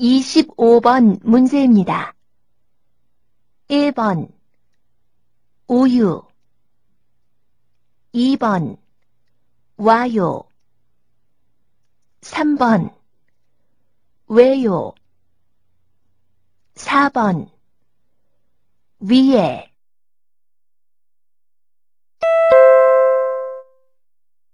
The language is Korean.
25번 문제입니다. 1번 우유. 2번 와요. 3번 왜요. 4번 위에.